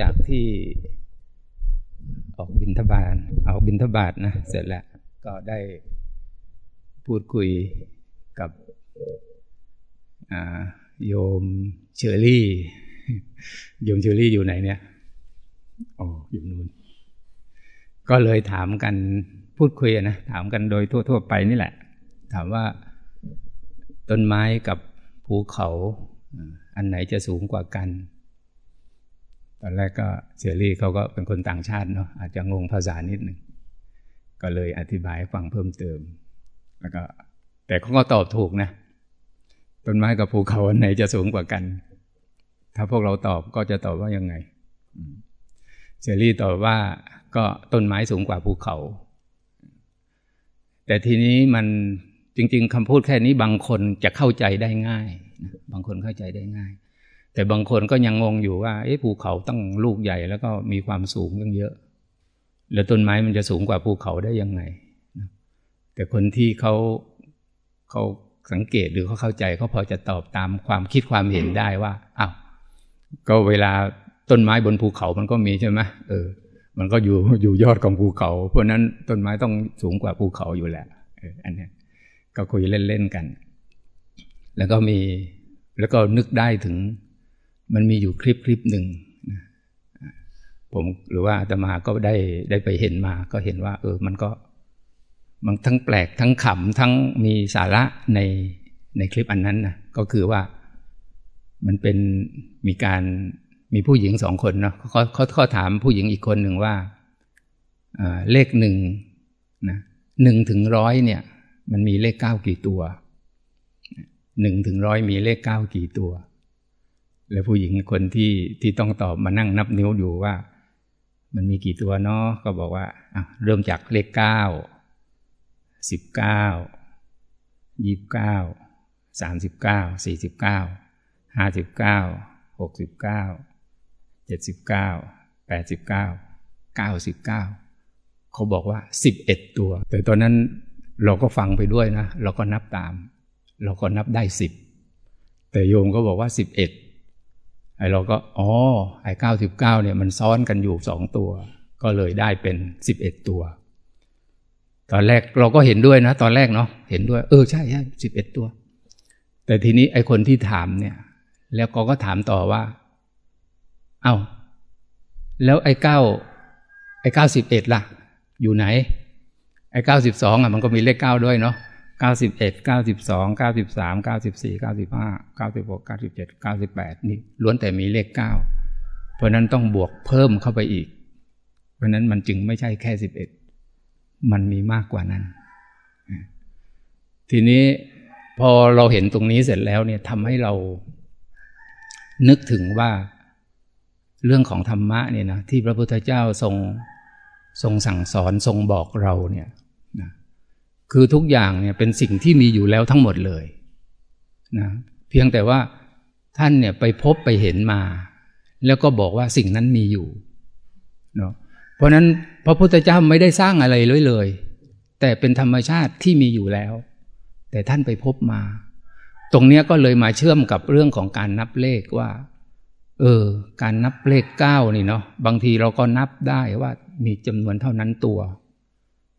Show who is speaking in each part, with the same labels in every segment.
Speaker 1: จากที่ออกบินทบาทออกบินทบาทนะ เสร็จแล้ว ก็ได้พูดคุยกับโยมเชอรี่ โยมเชอรี่อยู่ไหนเนี่ยอ๋ออยู่นู่น ก็เลยถามกันพูดคุยนะ ถามกันโดยทั่ว ๆ ไปนี่แหละ ถามว่าต้นไม้กับภูเขา อันไหนจะสูงกว่ากัน อนแรกก็เชอรี่เขาก็เป็นคนต่างชาติเนาะอาจจะงงภาษานิดหนึ่งก็เลยอธิบายฟังเพิ่มเติม แล้วก็ แต่เขาก็ตอบถูกนะต้นไม้กับภูเขาอันไหนจะสูงกว่ากัน ถ้าพวกเราตอบก็จะตอบว่ายังไงเชอรี่ตอบว่าก็ต้นไม้สูงกว่าภูเขา แต่ทีนี้มันจริง ๆคำพูดแค่นี้บางคนจะเข้าใจได้ง่าย บางคนเข้าใจได้ง่าย แต่บางคนก็ยังงงอยู่ว่าเอ๊ะภูเขาตั้งลูกใหญ่แล้วก็มีความสูงเยอะ แล้วต้นไม้มันจะสูงกว่าภูเขาได้ยังไง แต่คนที่เขาเขาสังเกตหรือเขาเข้าใจเขาพอจะตอบตามความคิดความเห็นได้ว่าอ้าวก็เวลาต้นไม้บนภูเขามันก็มีใช่ไหมเออ มันก็อยู่อยู่ยอดของภูเขา เพราะนั้นต้นไม้ต้องสูงกว่าภูเขาอยู่แหละเอออันนี้ก็คุยเล่นๆกัน แล้วก็มีแล้วก็นึกได้ถึง มันมีอยู่คลิปคลิปหนึ่งผมหรือว่าอาตมาก็ได้ได้ไปเห็นมา ก็เห็นว่า เออ มันก็มันทั้งแปลกทั้งขำทั้งมีสาระในในคลิปอันนั้นนะก็คือว่ามันเป็นมีการมีผู้หญิงสองคนเนาะเขาเขาเขาถามผู้หญิงอีกคนหนึ่งว่าเลขหนึ่งนะหนึ่งถึงร้อยเนี่ย มันมีเลขเก้ากี่ตัวหนึ่งถึงร้อยมีเลขเก้ากี่ตัว แล้วผู้หญิงคนที่ที่ต้องตอบมานั่งนับนิ้วอยู่ว่า มันมีกี่ตัวเนาะก็บอกว่าเริ่มจากเลขเก้าสิบเก้ายี่บเก้าสามสิบเก้าสี่สิบเก้าห้าสิบเก้าหกสิบเก้าเจ็ดสิบเก้าแปดสิบเก้าเก้าสิบเก้าเขาบอกว่าสิบเอ็ดตัว แต่ตอนนั้นเราก็ฟังไปด้วยนะ เราก็นับตาม เราก็นับได้สิบแต่โยมก็บอกว่าสิบเอ็ด ไอ้เราก็อ๋อไอ้เก้าสิบเก้าเนี่ยมันซ้อนกันอยู่สองตัว ก็เลยได้เป็นสิบเอ็ดตัว ตอนแรกเราก็เห็นด้วยนะ ตอนแรกเนาะเห็นด้วย เออใช่ใช่สิบเอ็ดตัว แต่ทีนี้ไอ้คนที่ถามเนี่ย แล้วก็ก็ถามต่อว่า เอา้า แล้วไอ้เก้าไอ้เก้าสิบเอ็ดล่ะ อยู่ไหน ไอ้เก้าสิบสองอะมันก็มีเลขเก้าด้วยเนาะ เก้าสิบเอ็ดเก้าสิบสองเก้าสิบสามเก้าสิบสี่เก้าสิบห้าเก้าสิบหกเก้าสิบเจ็ดเก้าสิบแปดนี่ล้วนแต่มีเลขเก้าเพราะนั้นต้องบวกเพิ่มเข้าไปอีก เพราะนั้นมันจึงไม่ใช่แค่สิบเอ็ดมันมีมากกว่านั้น ทีนี้พอเราเห็นตรงนี้เสร็จแล้วเนี่ยทำให้เรานึกถึงว่าเรื่องของธรรมะเนี่ยนะที่พระพุทธเจ้าทรงทรงสั่งสอนทรงบอกเราเนี่ย คือทุกอย่างเนี่ยเป็นสิ่งที่มีอยู่แล้วทั้งหมดเลยนะเพียงแต่ว่าท่านเนี่ยไปพบไปเห็นมา แล้วก็บอกว่าสิ่งนั้นมีอยู่เนาะเพราะนั้นพระพุทธเจ้าไม่ได้สร้างอะไรเลยเลย แต่เป็นธรรมชาติที่มีอยู่แล้ว แต่ท่านไปพบมา ตรงนี้ก็เลยมาเชื่อมกับเรื่องของการนับเลขว่า เออ การนับเลขเก้านี่เนาะบางทีเราก็นับได้ว่ามีจำนวนเท่านั้นตัว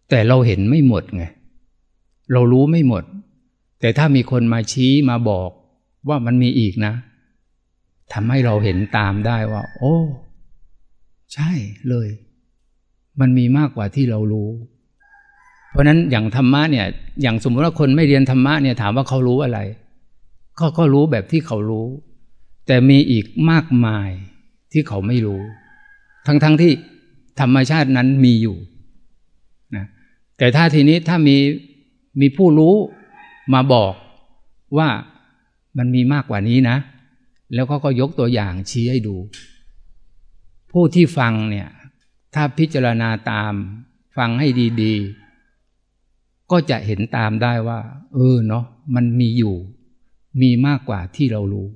Speaker 1: แต่เราเห็นไม่หมดไง เรารู้ไม่หมด แต่ถ้ามีคนมาชี้มาบอกว่ามันมีอีกนะทำให้เราเห็นตามได้ว่า โอ้ ใช่เลย มันมีมากกว่าที่เรารู้ เพราะนั้นอย่างธรรมะเนี่ย อย่างสมมติว่าคนไม่เรียนธรรมะเนี่ยถามว่าเขารู้อะไรเขาก็รู้แบบที่เขารู้ แต่มีอีกมากมายที่เขาไม่รู้ ทั้งๆทที่ธรรมชาตินั้นมีอยู่นะแต่ถ้าทีนี้ถ้ามี มีผู้รู้มาบอกว่ามันมีมากกว่านี้นะ แล้วเขาก็ยกตัวอย่างชี้ให้ดู ผู้ที่ฟังเนี่ย ถ้าพิจารณาตามฟังให้ดีๆ ก็จะเห็นตามได้ว่า เออเนาะมันมีอยู่ มีมากกว่าที่เรารู้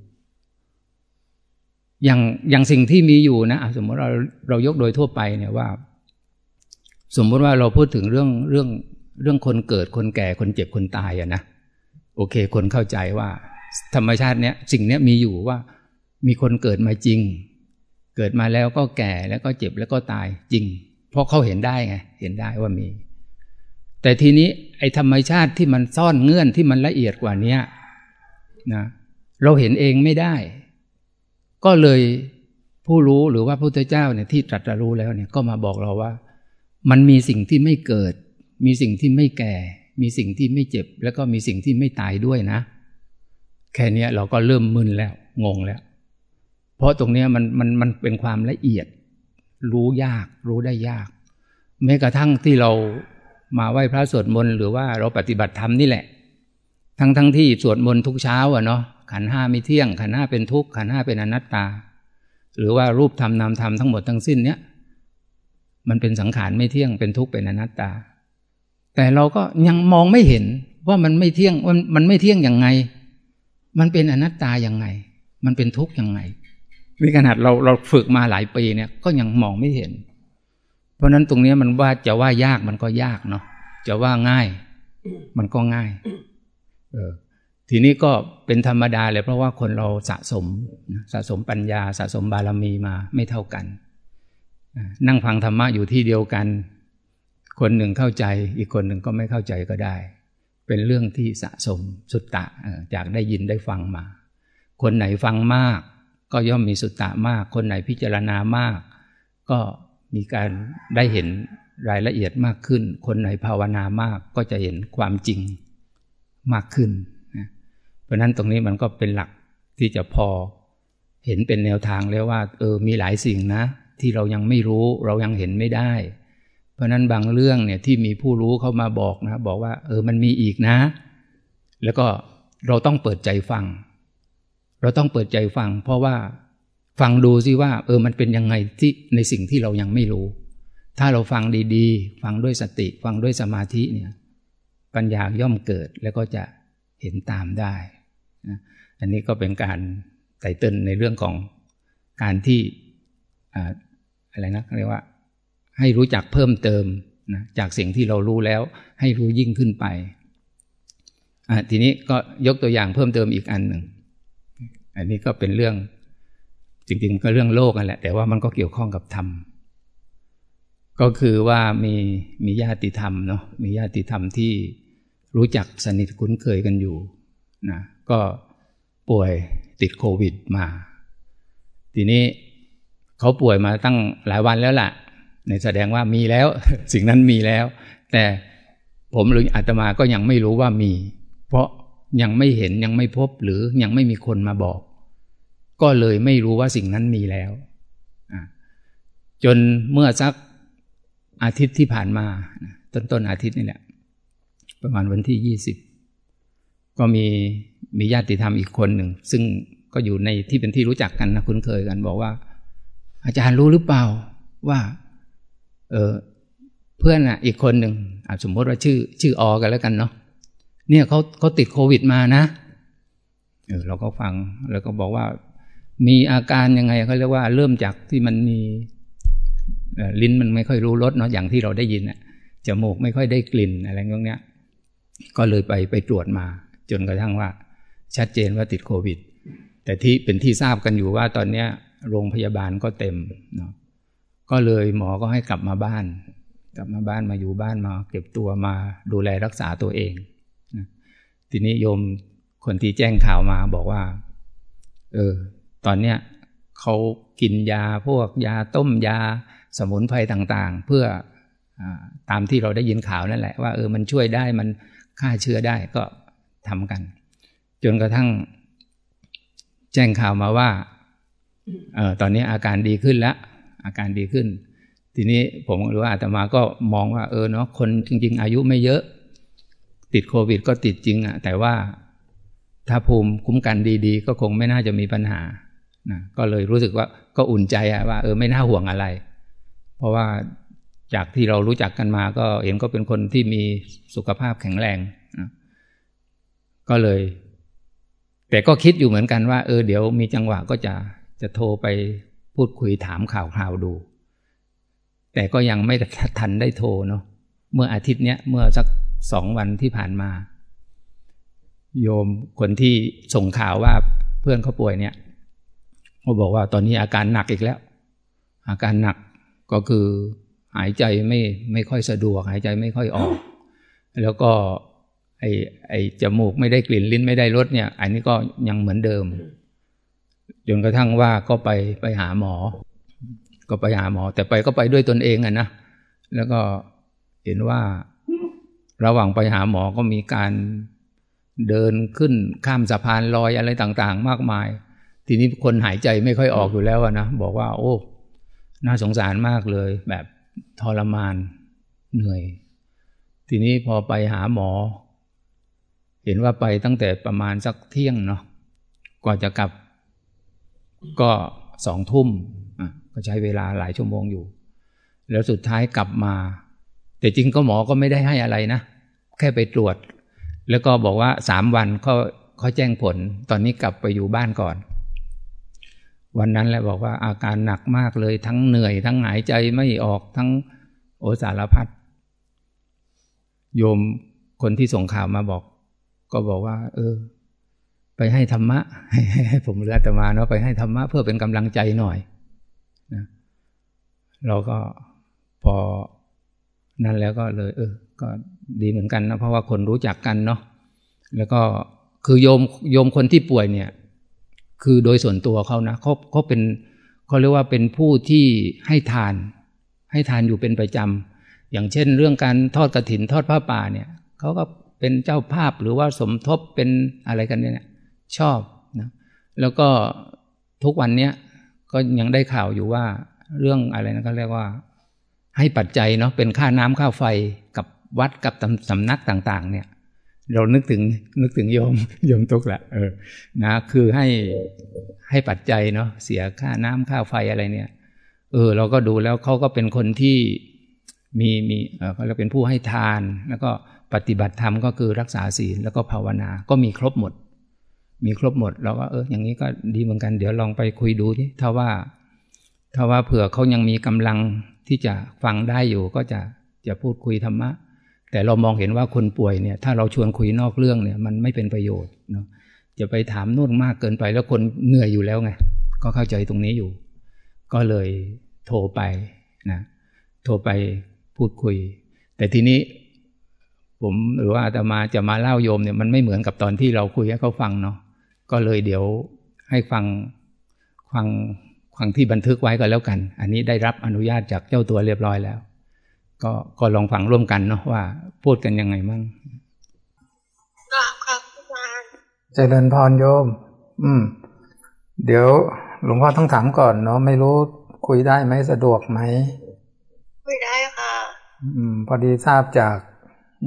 Speaker 1: อย่างอย่างสิ่งที่มีอยู่นะสมมติเราเรายกโดยทั่วไปเนี่ยว่า สมมติว่าเราพูดถึงเรื่องเรื่อง เรื่องคนเกิดคนแก่คนเจ็บคนตายอะนะโอเค คนเข้าใจว่า ธรรมชาติเนี้ยสิ่งเนี้ยมีอยู่ว่า มีคนเกิดมาจริง เกิดมาแล้วก็แก่แล้วก็เจ็บแล้วก็ตายจริง เพราะเขาเห็นได้ไงเห็นได้ว่ามี แต่ทีนี้ไอ้ธรรมชาติที่มันซ่อนเงื่อนที่มันละเอียดกว่านี้นะเราเห็นเองไม่ได้ ก็เลยผู้รู้หรือว่าพระพุทธเจ้าเนี่ยที่ตรัสรู้แล้วเนี่ยก็มาบอกเราว่า มันมีสิ่งที่ไม่เกิด มีสิ่งที่ไม่แก่ มีสิ่งที่ไม่เจ็บ แล้วก็มีสิ่งที่ไม่ตายด้วยนะ แค่นี้เราก็เริ่มมึนแล้ว งงแล้ว เพราะตรงนี้มันมันมันเป็นความละเอียด รู้ยาก รู้ได้ยาก แม้กระทั่งที่เรามาไหว้พระสวดมนต์หรือว่าเราปฏิบัติธรรมนี่แหละ ทั้งทั้งที่สวดมนต์ทุกเช้าอะเนาะขันห้าไม่เที่ยง ขันห้าเป็นทุกข์ขันห้าเป็นอนัตตา หรือว่ารูปธรรมนามธรรมทั้งหมดทั้งสิ้นเนี้ยมันเป็นสังขารไม่เที่ยงเป็นทุกข์เป็นอนัตตา แต่เราก็ยังมองไม่เห็นว่ามันไม่เที่ยงว่ามันไม่เที่ยงยังไง มันเป็นอนัตตายังไง มันเป็นทุกข์ยังไงมีขนาดเราเราฝึกมาหลายปีเนี่ยก็ยังมองไม่เห็น เพราะนั้นตรงนี้มันว่าจะว่ายากมันก็ยากเนาะจะว่าง่าย มันก็ง่าย เออ ทีนี้ก็เป็นธรรมดาเลยเพราะว่าคนเราสะสมสะสมปัญญาสะสมบารมีมาไม่เท่ากัน นั่งฟังธรรมะอยู่ที่เดียวกัน คนหนึ่งเข้าใจ อีกคนหนึ่งก็ไม่เข้าใจก็ได้ เป็นเรื่องที่สะสมสุตตะจากได้ยินได้ฟังมา คนไหนฟังมาก ก็ย่อมมีสุตตะมาก คนไหนพิจารณามาก ก็มีการได้เห็นรายละเอียดมากขึ้น คนไหนภาวนามากก็จะเห็นความจริงมากขึ้นเพราะนั้นตรงนี้มันก็เป็นหลักที่จะพอเห็นเป็นแนวทางแล้วว่าเออมีหลายสิ่งนะ ที่เรายังไม่รู้เรายังเห็นไม่ได้ เพราะนั้นบางเรื่องเนี่ยที่มีผู้รู้เข้ามาบอกนะบอกว่า เออมันมีอีกนะ แล้วก็เราต้องเปิดใจฟัง เราต้องเปิดใจฟัง เพราะว่าฟังดูซิว่า เออมันเป็นยังไงที่ในสิ่งที่เรายังไม่รู้ ถ้าเราฟังดีๆ ฟังด้วยสติ ฟังด้วยสมาธิเนี่ย ปัญญาย่อมเกิดแล้วก็จะเห็นตามได้อันนี้ก็เป็นการไต่เต้นในเรื่องของการที่อะไรนะเรียกว่า ให้รู้จักเพิ่มเติมนะจากสิ่งที่เรารู้แล้ว ให้รู้ยิ่งขึ้นไปทีนี้ก็ยกตัวอย่างเพิ่มเติมอีกอันหนึ่ง อันนี้ก็เป็นเรื่อง จริงๆ ก็เรื่องโลกนั่นแหละ แต่ว่ามันก็เกี่ยวข้องกับธรรม ก็คือว่ามีมีญาติธรรมเนาะ มีญาติธรรมที่รู้จักสนิทคุ้นเคยกันอยู่นะ ก็ป่วยติดโควิดมา ทีนี้เขาป่วยมาตั้งหลายวันแล้วล่ะ ในแสดงว่ามีแล้ว สิ่งนั้นมีแล้ว แต่ผมหรืออาตมาก็ยังไม่รู้ว่ามี เพราะยังไม่เห็นยังไม่พบหรือยังไม่มีคนมาบอก ก็เลยไม่รู้ว่าสิ่งนั้นมีแล้ว จนเมื่อสักอาทิตย์ที่ผ่านมา ต้นต้นอาทิตย์นี่แหละ ประมาณวันที่ยี่สิบก็มีมีญาติธรรมอีกคนหนึ่ง ซึ่งก็อยู่ในที่เป็นที่รู้จักกันนะคุ้นเคยกัน บอกว่า อาจารย์รู้หรือเปล่าว่า เออเพื่อนอะ อีกคนหนึ่งสมมติว่าชื่อ ชื่อออกันแล้วกันเนาะเนี่ยเขาเขาติดโควิดมานะเออเราก็ฟังแล้วก็บอกว่า มีอาการยังไงเขาเรียกว่าเริ่มจากที่มันมีลิ้นมันไม่ค่อยรู้รสเนาะอย่างที่เราได้ยินอะจมูกไม่ค่อยได้กลิ่นอะไรเงี้ย ก็เลยไปไปตรวจมา จนกระทั่งว่า ชัดเจนว่าติดโควิด แต่ที่เป็นที่ทราบกันอยู่ว่าตอนเนี้ย โรงพยาบาลก็เต็มเนาะ ก็เลยหมอก็ให้กลับมาบ้าน กลับมาบ้านมาอยู่บ้านมา เก็บตัวมาดูแลรักษาตัวเองนะทีนี้โยมคนที่แจ้งข่าวมาบอกว่า เออ ตอนเนี้ยเขากินยาพวกยาต้มยาสมุนไพรต่างๆ เพื่ออตามที่เราได้ยินข่าวนั่นแหละว่าเออมันช่วยได้มันฆ่าเชื้อได้ก็ทำกัน จนกระทั่ง แจ้งข่าวมาว่าเออตอนนี้อาการดีขึ้นแล้ว อาการดีขึ้น ทีนี้ผมหรือว่าอาตมาก็มองว่าเออเนาะคนจริง ๆ อายุไม่เยอะ ติดโควิด ก็ติดจริงอะแต่ว่าถ้าภูมิคุ้มกันดีๆ ก็คงไม่น่าจะมีปัญหานะก็เลยรู้สึกว่าก็อุ่นใจอะว่าเออไม่น่าห่วงอะไร เพราะว่าจากที่เรารู้จักกันมาก็เห็นก็เป็นคนที่มีสุขภาพแข็งแรงนะก็เลย แต่ก็คิดอยู่เหมือนกันว่า เออเดี๋ยวมีจังหวะก็จะจะโทรไป พูดคุยถามข่าวคราวดู แต่ก็ยังไม่ทันได้โทรเนาะเมื่ออาทิตย์เนี้ยเมื่อสักสองวันที่ผ่านมา โยมคนที่ส่งข่าวว่าเพื่อนเขาป่วยเนี่ยเขาบอกว่าตอนนี้อาการหนักอีกแล้ว อาการหนักก็คือหายใจไม่ไม่ค่อยสะดวก หายใจไม่ค่อยออก แล้วก็ไอไอจมูกไม่ได้กลิ่นลิ้นไม่ได้รสเนี่ย อันนี้ก็ยังเหมือนเดิม จนกระทั่งว่าก็ไปไปหาหมอ ก็ไปหาหมอ แต่ไปก็ไปด้วยตนเองอะนะแล้วก็เห็นว่าระหว่างไปหาหมอก็มีการเดินขึ้นข้ามสะพานลอยอะไรต่างๆ มากมาย ทีนี้คนหายใจไม่ค่อยออกอยู่แล้วนะบอกว่า โอ้ น่าสงสารมากเลย แบบทรมานเหนื่อย ทีนี้พอไปหาหมอ เห็นว่าไปตั้งแต่ประมาณสักเที่ยงเนาะกว่าจะกลับ ก็สองทุ่มก็ใช้เวลาหลายชั่วโมงอยู่ แล้วสุดท้ายกลับมา แต่จริงก็หมอก็ไม่ได้ให้อะไรนะ แค่ไปตรวจ แล้วก็บอกว่าสามวันเขาเขาแจ้งผล ตอนนี้กลับไปอยู่บ้านก่อน วันนั้นแหละบอกว่าอาการหนักมากเลยทั้งเหนื่อย ทั้งหายใจไม่ออกทั้งโอสารพัดโยมคนที่ส่งข่าวมาบอก ก็บอกว่า เออ ไปให้ธรรมะ ให้ให้ผมเรือตมาเนาะไปให้ธรรมะเพื่อเป็นกำลังใจหน่อยนะเราก็พอนั่นแล้วก็เลย เออ ก็ดีเหมือนกันนะเพราะว่าคนรู้จักกันเนาะแล้วก็คือโยมโยมคนที่ป่วยเนี่ย คือโดยส่วนตัวเขานะเขาเขาเป็นเขาเรียกว่าเป็นผู้ที่ให้ทาน ให้ทานอยู่เป็นประจำอย่างเช่น เรื่องการทอดกระถินทอดผ้าป่าเนี่ยเขาก็เป็นเจ้าภาพหรือว่าสมทบเป็นอะไรกันเนี่ย ชอบนะแล้วก็ทุกวันเนี้ยก็ยังได้ข่าวอยู่ว่าเรื่องอะไรนะก็เรียกว่า ให้ปัจจัยเนาะเป็นค่าน้ำค่าไฟกับวัดกับสำนักต่าง ๆ เนี่ย เรานึกถึงนึกถึงโยมโยมตุกละเออนะคือให้ให้ปัจจัยเนาะเสียค่าน้ำค่าไฟอะไรเนี่ย เออ เราก็ดูแล้วเขาก็เป็นคนที่มีมีเออเขาเป็นผู้ให้ทาน แล้วก็ปฏิบัติธรรมก็คือรักษาศีลแล้วก็ภาวนา ก็มีครบหมด มีครบหมดเราก็เอออย่างนี้ก็ดีเหมือนกัน เดี๋ยวลองไปคุยดูที่ถ้าว่า ถ้าว่าเผื่อเขายังมีกำลังที่จะฟังได้อยู่ก็จะจะพูดคุยธรรมะ แต่เรามองเห็นว่าคนป่วยเนี่ย ถ้าเราชวนคุยนอกเรื่องเนี่ย มันไม่เป็นประโยชน์เนาะจะไปถามนู่นมากเกินไปแล้วคนเหนื่อยอยู่แล้วไงก็เข้าใจตรงนี้อยู่ ก็เลยโทรไปนะโทรไปพูดคุย แต่ทีนี้ผมหรือว่าอาตมาจะมาเล่าโยมเนี่ยมันไม่เหมือนกับตอนที่เราคุยให้เขาฟังเนาะ ก็เลยเดี๋ยวให้ฟังฟังฟังที่บันทึกไว้ก็แล้วกัน อันนี้ได้รับอนุญาตจากเจ้าตัวเรียบร้อยแล้ว ก็ก็ลองฟังร่วมกันเนาะว่าพูดกันยังไงมั่ง
Speaker 2: ครับอาจารย์
Speaker 3: เจริญพรโยม อืม เดี๋ยวหลวงพ่อต้องถามก่อนเนาะไม่รู้คุยได้ไหมสะดวกไหม
Speaker 2: คุยได้ค่ะ
Speaker 3: อืม พอดีทราบจาก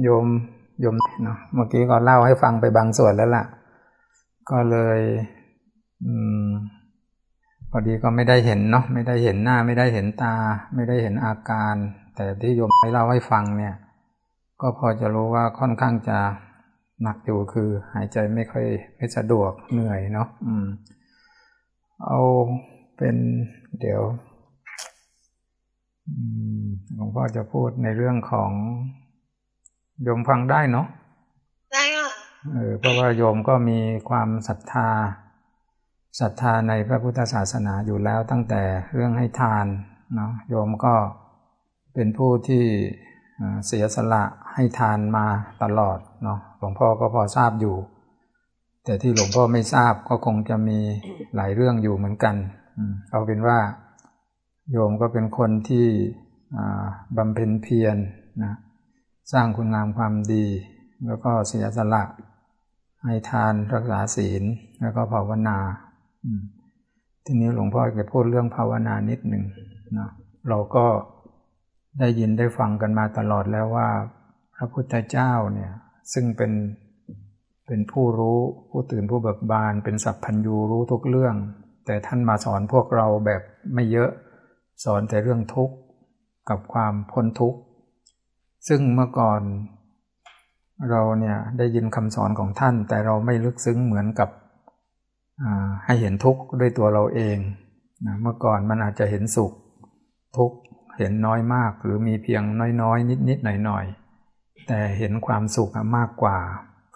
Speaker 3: โยมโยมเนาะเมื่อกี้ก็เล่าให้ฟังไปบางส่วนแล้วล่ะ ก็เลยอพอดีก็ไม่ได้เห็นเนาะไม่ได้เห็นหน้า ไม่ได้เห็นตา ไม่ได้เห็นอาการ แต่ที่โยมให้เล่าให้ฟังเนี่ย ก็พอจะรู้ว่าค่อนข้างจะหนักอยู่คือ หายใจไม่ค่อยไม่สะดวกเหนื่อยเนาะอืม เอาเป็นเดี๋ยวหลวงพ่อจะพูดในเรื่องของโยมฟังได้เนาะ เพราะว่าโยมก็มีความศรัทธาศรัทธาในพระพุทธศาสนาอยู่แล้วตั้งแต่เรื่องให้ทานเนาะโยมก็เป็นผู้ที่เสียสละให้ทานมาตลอดเนาะหลวงพ่อก็พอทราบอยู่ แต่ที่หลวงพ่อไม่ทราบก็คงจะมีหลายเรื่องอยู่เหมือนกันเอาเป็นว่า โยมก็เป็นคนที่บำเพ็ญเพียรนะสร้างคุณงามความดี แล้วก็เสียสละ ให้ทานรักษาศีลแล้วก็ภาวนาทีนี้หลวงพ่อจะพูดเรื่องภาวนานิดหนึ่งนะเราก็ได้ยินได้ฟังกันมาตลอดแล้วว่า พระพุทธเจ้าเนี่ยซึ่งเป็นเป็นผู้รู้ผู้ตื่นผู้เบิกบาน เป็นสัพพัญญูรู้ทุกเรื่อง แต่ท่านมาสอนพวกเราแบบไม่เยอะสอนแต่เรื่องทุกข์กับความพ้นทุกข์ ซึ่งเมื่อก่อน เราเนี่ยได้ยินคำสอนของท่าน แต่เราไม่ลึกซึ้งเหมือนกับให้เห็นทุกข์ด้วยตัวเราเองนะเมื่อก่อนมันอาจจะเห็นสุข ทุกข์เห็นน้อยมาก หรือมีเพียงน้อยๆนิดๆหน่อยๆแต่เห็นความสุขมากกว่า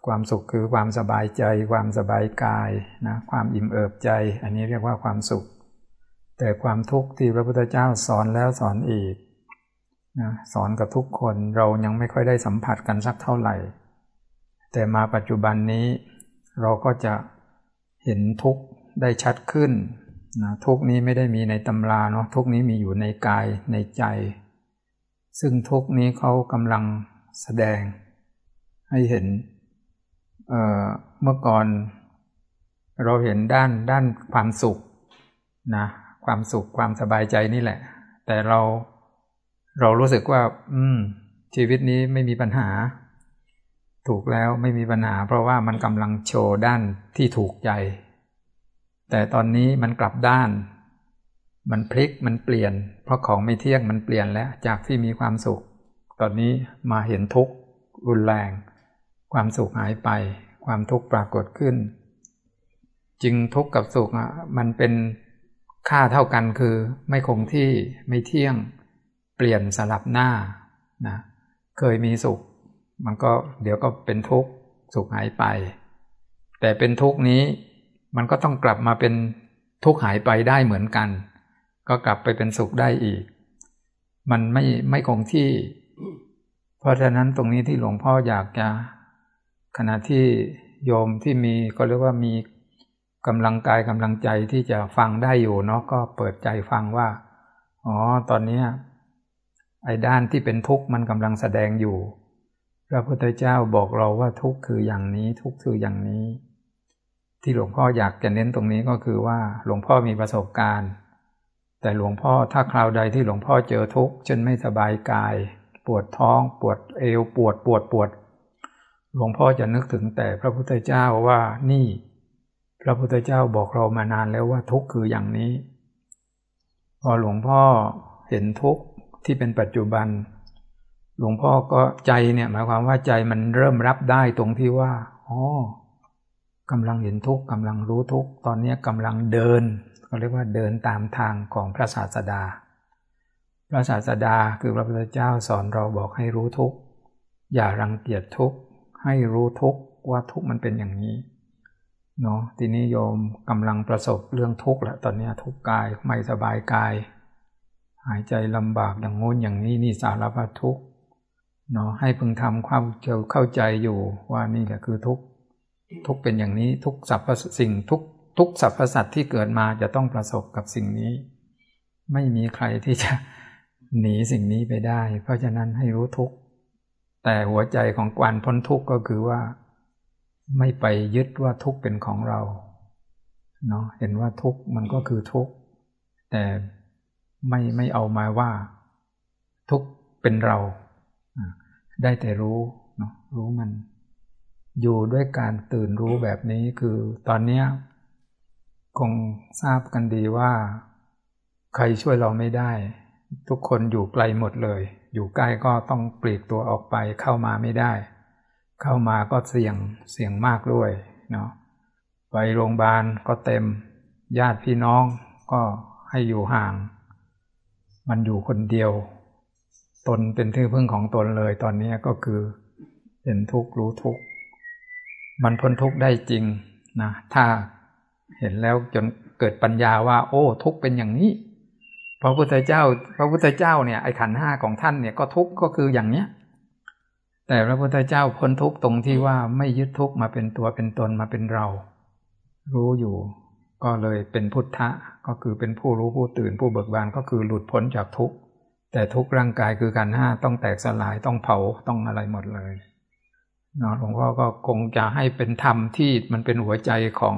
Speaker 3: ความสุขคือความสบายใจ ความสบายกายนะความอิ่มเอิบใจ อันนี้เรียกว่าความสุข
Speaker 1: แต่ความทุกข์ที่พระพุทธเจ้าสอนแล้วสอนอีก นะสอนกับทุกคนเรายังไม่ค่อยได้สัมผัสกันสักเท่าไหร่ แต่มาปัจจุบันนี้เราก็จะเห็นทุกข์ได้ชัดขึ้นนะทุกนี้ไม่ได้มีในตำราเนาะทุกนี้มีอยู่ในกายในใจ ซึ่งทุกนี้เขากำลังแสดง ให้เห็นเเมื่อก่อน เราเห็นด้านด้านความสุขนะความสุขความสบายใจนี่แหละ แต่เรา เรารู้สึกว่า อืม ชีวิตนี้ไม่มีปัญหา ถูกแล้วไม่มีปัญหา เพราะว่ามันกำลังโชว์ด้านที่ถูกใจ แต่ตอนนี้มันกลับด้าน มันพลิกมันเปลี่ยน เพราะของไม่เที่ยงมันเปลี่ยนแล้ว จากที่มีความสุข ตอนนี้มาเห็นทุกข์รุนแรง ความสุขหายไป ความทุกข์ปรากฏขึ้น จึงทุกข์กับสุขอะมันเป็นค่าเท่ากันคือ ไม่คงที่ไม่เที่ยง เปลี่ยนสลับหน้านะเคยมีสุข มันก็เดี๋ยวก็เป็นทุกข์สุขหายไป แต่เป็นทุกข์นี้มันก็ต้องกลับมาเป็นทุกข์หายไปได้เหมือนกัน ก็กลับไปเป็นสุขได้อีก มันไม่ไม่คงที่ เพราะฉะนั้นตรงนี้ที่หลวงพ่ออยากจะขณะที่โยมที่มีก็เรียกว่ามีกำลังกายกำลังใจที่จะฟังได้อยู่เนาะก็เปิดใจฟังว่า อ๋อ ตอนนี้ ไอ้ด้านที่เป็นทุกข์มันกำลังแสดงอยู่ พระพุทธเจ้าบอกเราว่าทุกข์คืออย่างนี้ทุกข์คืออย่างนี้ ที่หลวงพ่ออยากจะเน้นตรงนี้ก็คือว่าหลวงพ่อมีประสบการณ์ แต่หลวงพ่อถ้าคราวใดที่หลวงพ่อเจอทุกข์จนไม่สบายกาย ปวดท้องปวดเอวปวดปวดปวด หลวงพ่อจะนึกถึงแต่พระพุทธเจ้าว่านี่ พระพุทธเจ้าบอกเรามานานแล้วว่าทุกข์คืออย่างนี้ พอหลวงพ่อเห็นทุกข์ ที่เป็นปัจจุบัน หลวงพ่อก็ใจเนี่ย หมายความว่าใจมันเริ่มรับได้ตรงที่ว่าอ๋อกำลังเห็นทุกข์กำลังรู้ทุกข์ตอนนี้กำลังเดินเขาเรียกว่าเดินตามทางของพระศาสดา พระศาสดาคือพระพุทธเจ้าสอนเราบอกให้รู้ทุกข์อย่ารังเกียจทุกข์ให้รู้ทุกข์ว่าทุกข์มันเป็นอย่างนี้เนาะทีนี้โยมกำลังประสบเรื่องทุกข์แล้วตอนนี้ทุกข์กายไม่สบายกายายใจลำบากอย่างงู้นอย่างนี้นี่สารพัดทุกข์เนาะให้พึงทำความเข้าใจอยู่ว่านี่แหละคือทุกข์ทุกเป็นอย่างนี้ทุกสรรพสิ่งทุกทุกสรรพสัตว์ที่เกิดมาจะต้องประสบกับสิ่งนี้ ไม่มีใครที่จะหนีสิ่งนี้ไปได้ เพราะฉะนั้นให้รู้ทุกแต่หัวใจของกวนพ้นทุกก็คือว่า ไม่ไปยึดว่าทุกเป็นของเราเนาะเห็นว่าทุกมันก็คือทุกแต่ ไม่ไม่เอามาว่า ทุกเป็นเรา ได้แต่รู้เนาะรู้มัน อยู่ด้วยการตื่นรู้แบบนี้คือตอนนี้คงทราบกันดีว่า ใครช่วยเราไม่ได้ ทุกคนอยู่ไกลหมดเลย อยู่ใกล้ก็ต้องปลีกตัวออกไปเข้ามาไม่ได้ เข้ามาก็เสี่ยงเสี่ยงมากด้วยเนาะไปโรงพยาบาลก็เต็ม ญาติพี่น้องก็ให้อยู่ห่าง มันอยู่คนเดียว ตนเป็นที่พึ่งของตนเลย ตอนนี้ก็คือเห็นทุกข์รู้ทุกข์มันพ้นทุกข์ได้จริงนะถ้าเห็นแล้วจนเกิดปัญญาว่า โอ้ ทุกข์เป็นอย่างนี้พระพุทธเจ้า พระพุทธเจ้าเนี่ยไอ้ขันห้าของท่านเนี่ยก็ทุกข์ก็คืออย่างเนี้ยแต่พระพุทธเจ้าพ้นทุกข์ตรงที่ว่าไม่ยึดทุกข์มาเป็นตัวเป็นตนมาเป็นเรา รู้อยู่ ก็เลยเป็นพุทธะก็คือเป็นผู้รู้ผู้ตื่นผู้เบิกบานก็คือหลุดพ้นจากทุกข์ แต่ทุกร่างกายคือขันห้าต้องแตกสลายต้องเผาต้องอะไรหมดเลยเนาะหลวงพ่อก็คงจะให้เป็นธรรมที่มันเป็นหัวใจของ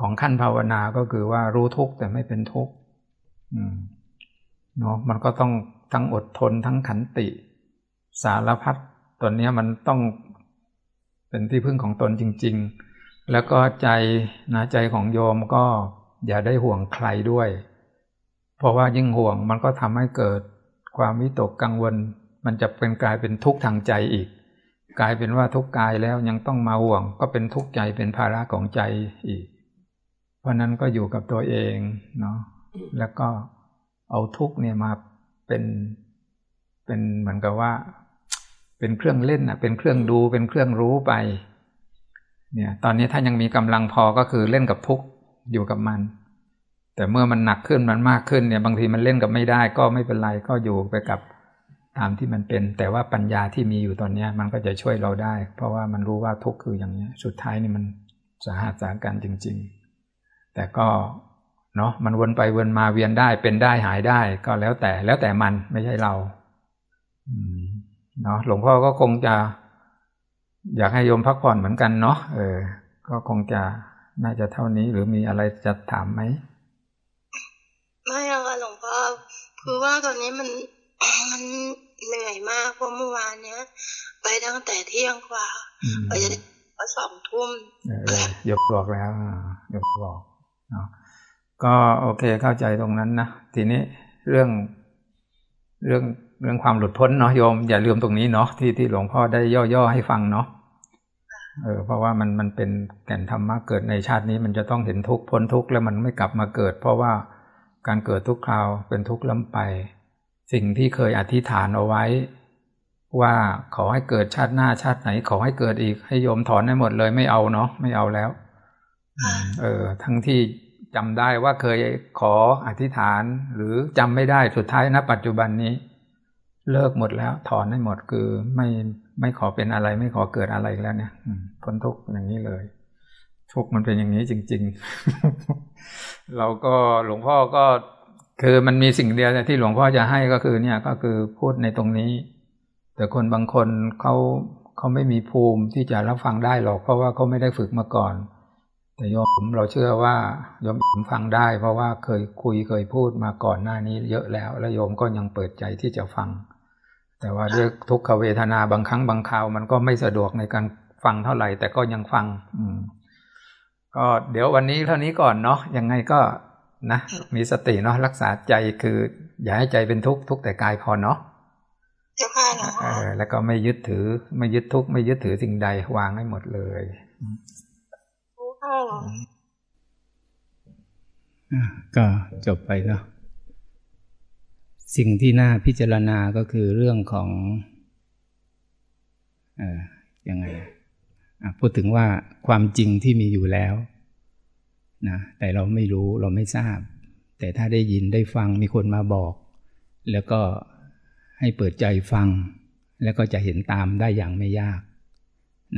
Speaker 1: ของขั้นภาวนาก็คือว่ารู้ทุกข์แต่ไม่เป็นทุกข์เนาะมันก็ต้องทั้งอดทนทั้งขันติ สารพัดตัวนี้มันต้องเป็นที่พึ่งของตนจริง ๆ แล้วก็ใจนะใจของโยมก็อย่าได้ห่วงใครด้วย เพราะว่ายิ่งห่วงมันก็ทำให้เกิดความวิตกกังวล มันจะเป็นกลายเป็นทุกข์ทางใจอีก กลายเป็นว่าทุกกายแล้วยังต้องมาห่วง ก็เป็นทุกข์ใจเป็นภาระของใจอีก เพราะนั้นก็อยู่กับตัวเองเนาะแล้วก็เอาทุกข์เนี่ยมาเป็นเป็นเหมือนกับว่า เป็นเครื่องเล่นอะ เป็นเครื่องดูเป็นเครื่องรู้ไป เนี่ย ตอนนี้ถ้ายังมีกำลังพอก็คือเล่นกับทุกข์อยู่กับมัน
Speaker 3: แต่เมื่อมันหนักขึ้นมันมากขึ้นเนี่ย บางทีมันเล่นกับไม่ได้ ก็ไม่เป็นไรก็อยู่ไปกับตามที่มันเป็น แต่ว่าปัญญาที่มีอยู่ตอนเนี้ยมันก็จะช่วยเราได้ เพราะว่ามันรู้ว่าทุกข์คืออย่างนี้สุดท้ายนี่มันสาหัสสาการจริง ๆ แต่ก็เนาะมันวนไปวนมาเวียนได้เป็นได้หายได้ก็แล้วแต่แล้วแต่มันไม่ใช่เราเนาะหลวงพ่อก็คงจะ อยากให้โยมพักผ่อนเหมือนกันเนาะเออ ก็คงจะน่าจะเท่านี้หรือมีอะไรจะถามไหม
Speaker 2: ไม่อะค่ะหลวงพ่อคือว่าตอนนี้มันมันเหนื่อยมากเพราะเมื่อวานเนี้ย ไปตั้งแต่เที่ยงกว่าไปจะได้สองทุ่ม
Speaker 3: ยกบอกแล้วยกบอกเนาะก็โอเคเข้าใจตรงนั้นนะทีนี้เรื่องเรื่อง เรื่องความหลุดพ้นเนาะโยม อย่าลืมตรงนี้เนาะที่ที่หลวงพ่อได้ย่อๆให้ฟังเนาะเออเพราะว่ามันมันเป็นแก่นธรรมะเกิดในชาตินี้ มันจะต้องเห็นทุกข์พ้นทุกข์แล้วมันไม่กลับมาเกิด เพราะว่าการเกิดทุกคราวเป็นทุกข์ล้ำไป สิ่งที่เคยอธิษฐานเอาไว้ ว่าขอให้เกิดชาติหน้าชาติไหน ขอให้เกิดอีกให้โยมถอนให้หมดเลยไม่เอาเนาะไม่เอาแล้วเออ ทั้งที่จำได้ว่าเคยขออธิษฐาน หรือจำไม่ได้สุดท้ายณปัจจุบันนี้ เลิกหมดแล้ว ถอนให้หมดคือไม่ไม่ขอเป็นอะไร ไม่ขอเกิดอะไรแล้วเนี่ยพ้นทุกข์อย่างนี้เลย ทุกข์มันเป็นอย่างนี้จริง ๆ เราก็หลวงพ่อก็คือมันมีสิ่งเดียวที่หลวงพ่อจะให้ก็คือ เนี่ยก็คือพูดในตรงนี้ แต่คนบางคนเขาเขาไม่มีภูมิที่จะรับฟังได้หรอก เพราะว่าเขาไม่ได้ฝึกมาก่อน แต่โยมเราเชื่อว่าโยมฟังได้ เพราะว่าเคยคุยเคยพูดมาก่อนหน้านี้เยอะแล้ว และโยมก็ยังเปิดใจที่จะฟัง แต่ว่าด้วยทุกขเวทนาบางครั้งบางคราวมันก็ไม่สะดวกในการฟังเท่าไหร่ แต่ก็ยังฟัง อืม ก็เดี๋ยววันนี้เท่านี้ก่อนเนาะยังไงก็นะมีสติเนาะรักษาใจคือ อย่าให้ใจเป็นทุกข์ทุกแต่กายพอเนาะ
Speaker 2: เจ้าค่ะเอ
Speaker 3: อแล้วก็ไม่ยึดถือ ไม่ยึดทุกข์ไม่ยึดถือสิ่งใดวางให้หมดเลย
Speaker 1: ก็จบไปเนาะ สิ่งที่น่าพิจารณาก็คือเรื่องของเอ่อยังไงพูดถึงว่าความจริงที่มีอยู่แล้วนะแต่เราไม่รู้เราไม่ทราบ แต่ถ้าได้ยินได้ฟังมีคนมาบอก แล้วก็ให้เปิดใจฟัง แล้วก็จะเห็นตามได้อย่างไม่ยาก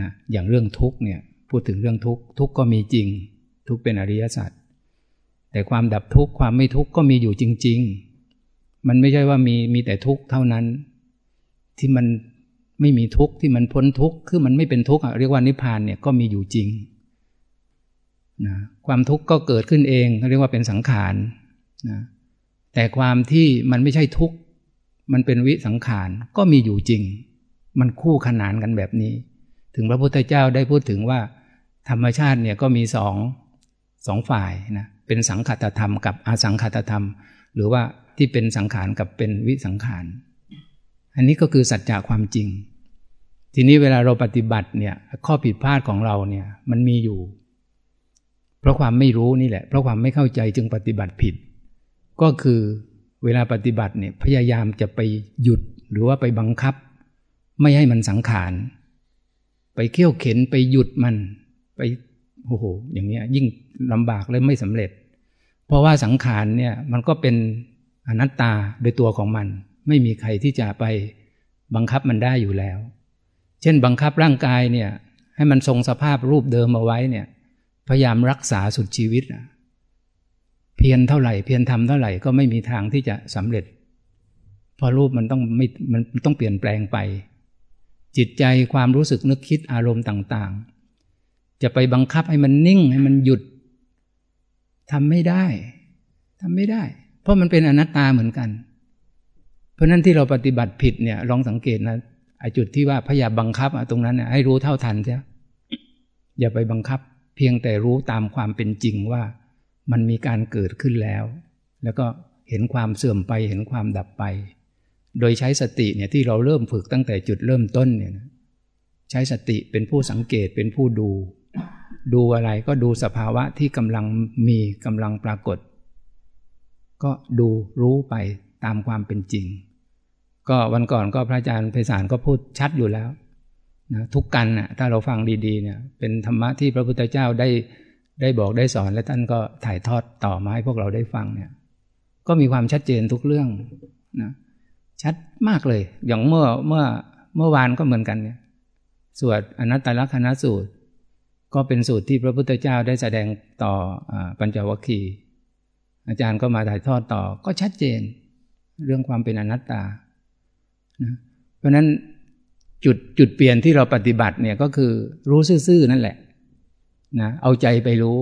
Speaker 1: นะอย่างเรื่องทุกเนี่ยพูดถึงเรื่องทุกทุกก็มีจริง ทุกเป็นอริยสัจแต่ความดับทุกความไม่ทุกก็มีอยู่จริง ๆ มันไม่ใช่ว่ามีมีแต่ทุกข์เท่านั้น ที่มันไม่มีทุกข์ที่มันพ้นทุกข์คือมันไม่เป็นทุกข์เรียกว่านิพพานเนี่ยก็มีอยู่จริงนะความทุกข์ก็เกิดขึ้นเองเรียกว่าเป็นสังขารนะแต่ความที่มันไม่ใช่ทุกข์มันเป็นวิสังขารก็มีอยู่จริง มันคู่ขนานกันแบบนี้ ถึงพระพุทธเจ้าได้พูดถึงว่า ธรรมชาติเนี่ยก็มีสองสองฝ่ายนะเป็นสังขตธรรมกับอาสังขตธรรม หรือว่า ที่เป็นสังขารกับเป็นวิสังขาร อันนี้ก็คือสัจจะความจริง ทีนี้เวลาเราปฏิบัติเนี่ยข้อผิดพลาดของเราเนี่ยมันมีอยู่ เพราะความไม่รู้นี่แหละ เพราะความไม่เข้าใจจึงปฏิบัติผิด ก็คือเวลาปฏิบัติเนี่ยพยายามจะไปหยุดหรือว่าไปบังคับ ไม่ให้มันสังขาร ไปเขี่ยวเข็นไปหยุดมันไปโอ้โหอย่างเนี้ยยิ่งลำบากเลยไม่สำเร็จ เพราะว่าสังขารเนี่ยมันก็เป็น อนัตตาโดยตัวของมัน ไม่มีใครที่จะไปบังคับมันได้อยู่แล้ว เช่นบังคับร่างกายเนี่ยให้มันทรงสภาพรูปเดิมเอาไว้เนี่ยพยายามรักษาสุดชีวิตเพียรเท่าไหร่ เพียรทำเท่าไหร่ก็ไม่มีทางที่จะสำเร็จ เพราะรูปมันต้องไม่มันต้องเปลี่ยนแปลงไป จิตใจความรู้สึกนึกคิดอารมณ์ต่าง ๆ จะไปบังคับให้มันนิ่งให้มันหยุดทำไม่ได้ทำไม่ได้ เพราะมันเป็นอนัตตาเหมือนกัน เพราะนั้นที่เราปฏิบัติผิดเนี่ย ลองสังเกตนะไอ้จุดที่ว่าพยายามบังคับตรงนั้นให้รู้เท่าทันใช่อย่าไปบังคับ เพียงแต่รู้ตามความเป็นจริงว่ามันมีการเกิดขึ้นแล้ว แล้วก็เห็นความเสื่อมไปเห็นความดับไป โดยใช้สติเนี่ยที่เราเริ่มฝึกตั้งแต่จุดเริ่มต้นเนี่ยใช้สติเป็นผู้สังเกตเป็นผู้ดู ดูอะไรก็ดูสภาวะที่กำลังมีกำลังปรากฏ ก็ดูรู้ไปตามความเป็นจริง ก็วันก่อนก็พระอาจารย์ไพศาลก็พูดชัดอยู่แล้วนะทุกกันนะถ้าเราฟังดีๆเนี่ยเป็นธรรมะที่พระพุทธเจ้าได้ได้บอกได้สอนและท่านก็ถ่ายทอดต่อมาให้พวกเราได้ฟังเนี่ยก็มีความชัดเจนทุกเรื่องนะชัดมากเลย อย่างเมื่อเมื่อเมื่อวานก็เหมือนกันเนี่ยสวดอนัตตลกนสูตร ก็เป็นสูตรที่พระพุทธเจ้าได้แสดงต่ออปัญจวัคคีย์ อาจารย์ก็มาถ่ายทอดต่อก็ชัดเจน เรื่องความเป็นอนัตตานะเพราะนั้นจุดจุดเปลี่ยนที่เราปฏิบัติเนี่ยก็คือรู้ซื่อๆนั่นแหละนะเอาใจไปรู้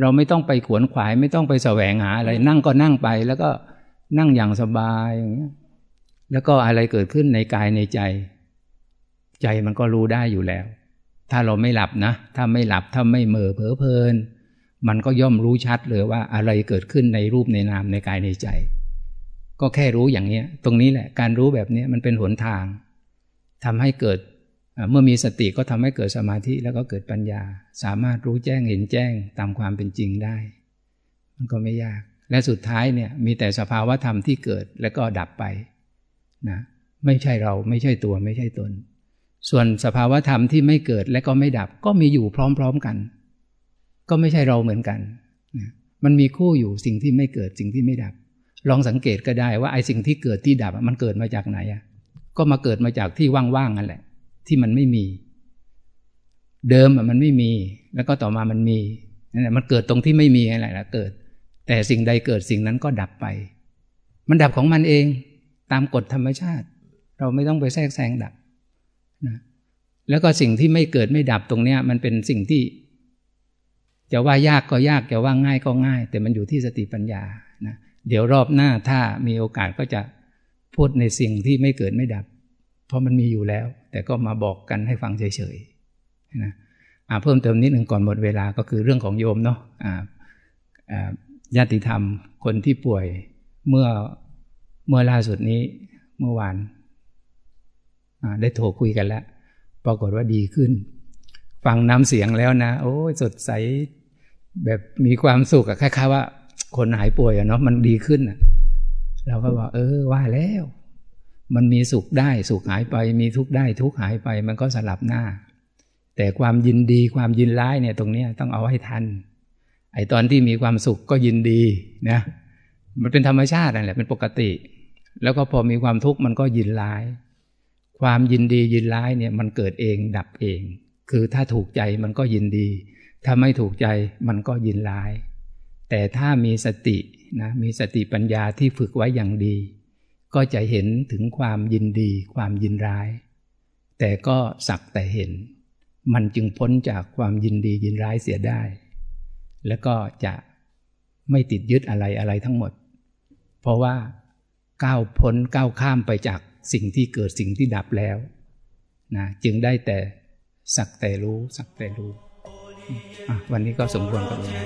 Speaker 1: เราไม่ต้องไปขวนขวาย ไม่ต้องไปแสวงหาอะไร นั่งก็นั่งไป แล้วก็นั่งอย่างสบายอย่างเงี้ยแล้วก็อะไรเกิดขึ้นในกายในใจ ใจมันก็รู้ได้อยู่แล้ว ถ้าเราไม่หลับนะ ถ้าไม่หลับถ้าไม่เมื่อเผลอเพลิน มันก็ย่อมรู้ชัดเลยว่าอะไรเกิดขึ้นในรูปในนามในกายในใจ ก็แค่รู้อย่างเนี้ยตรงนี้แหละการรู้แบบนี้มันเป็นหนทางทำให้เกิดเมื่อมีสติก็ทำให้เกิดสมาธิแล้วก็เกิดปัญญา สามารถรู้แจ้งเห็นแจ้งตามความเป็นจริงได้ มันก็ไม่ยาก และสุดท้ายเนี่ยมีแต่สภาวะธรรมที่เกิดแล้วก็ดับไปนะไม่ใช่เราไม่ใช่ตัวไม่ใช่ตน ส่วนสภาวะธรรมที่ไม่เกิดและก็ไม่ดับก็มีอยู่พร้อม ๆกัน ก็ไม่ใช่เราเหมือนกันนะมันมีคู่อยู่สิ่งที่ไม่เกิดสิ่งที่ไม่ดับ ลองสังเกตก็ได้ว่าไอ้สิ่งที่เกิดที่ดับมันเกิดมาจากไหนอะก็มาเกิดมาจากที่ว่างๆนั่นแหละ ที่มันไม่มี เดิมมันไม่มี แล้วก็ต่อมามันมีนั่นแหละมันเกิดตรงที่ไม่มีอะไรละเกิด แต่สิ่งใดเกิดสิ่งนั้นก็ดับไป มันดับของมันเอง ตามกฎธรรมชาติ เราไม่ต้องไปแทรกแซงดับนะแล้วก็สิ่งที่ไม่เกิดไม่ดับตรงเนี้ย มันเป็นสิ่งที่ จะว่ายากก็ยากจะว่าง่ายก็ง่าย แต่มันอยู่ที่สติปัญญานะเดี๋ยวรอบหน้าถ้ามีโอกาสก็จะพูดในสิ่งที่ไม่เกิดไม่ดับ เพราะมันมีอยู่แล้ว แต่ก็มาบอกกันให้ฟังเฉยๆนะเพิ่มเติมนิดหนึ่งก่อนหมดเวลาก็คือเรื่องของโยมเนาะญาติธรรมคนที่ป่วยเมื่อเมื่อล่าสุดนี้เมื่อวานได้โทรคุยกันแล้ว ปรากฏว่าดีขึ้น ฟังน้ำเสียงแล้วนะ โอ้สดใส แบบมีความสุขอะคล้ายๆว่า คนหายป่วยอะเนาะมันดีขึ้นอะเราก็บอกเออว่าแล้ว มันมีสุขได้สุขหายไป มีทุกข์ได้ทุกข์หายไป มันก็สลับหน้า แต่ความยินดีความยินร้ายเนี่ยตรงนี้ต้องเอาให้ทัน ไอตอนที่มีความสุขก็ยินดีนะมันเป็นธรรมชาตินั่นแหละเป็นปกติ แล้วก็พอมีความทุกข์มันก็ยินร้าย ความยินดียินร้ายเนี่ยมันเกิดเองดับเอง คือถ้าถูกใจมันก็ยินดี ถ้าไม่ถูกใจมันก็ยินร้าย แต่ถ้ามีสตินะมีสติปัญญาที่ฝึกไว้อย่างดี ก็จะเห็นถึงความยินดี ความยินร้าย แต่ก็สักแต่เห็น มันจึงพ้นจากความยินดียินร้ายเสียได้ แล้วก็จะไม่ติดยึดอะไรอะไรทั้งหมด เพราะว่าก้าวพ้นก้าวข้ามไปจากสิ่งที่เกิดสิ่งที่ดับแล้วนะจึงได้แต่สักแต่รู้สักแต่รู้ วันนี้ก็สมควรกับเวลา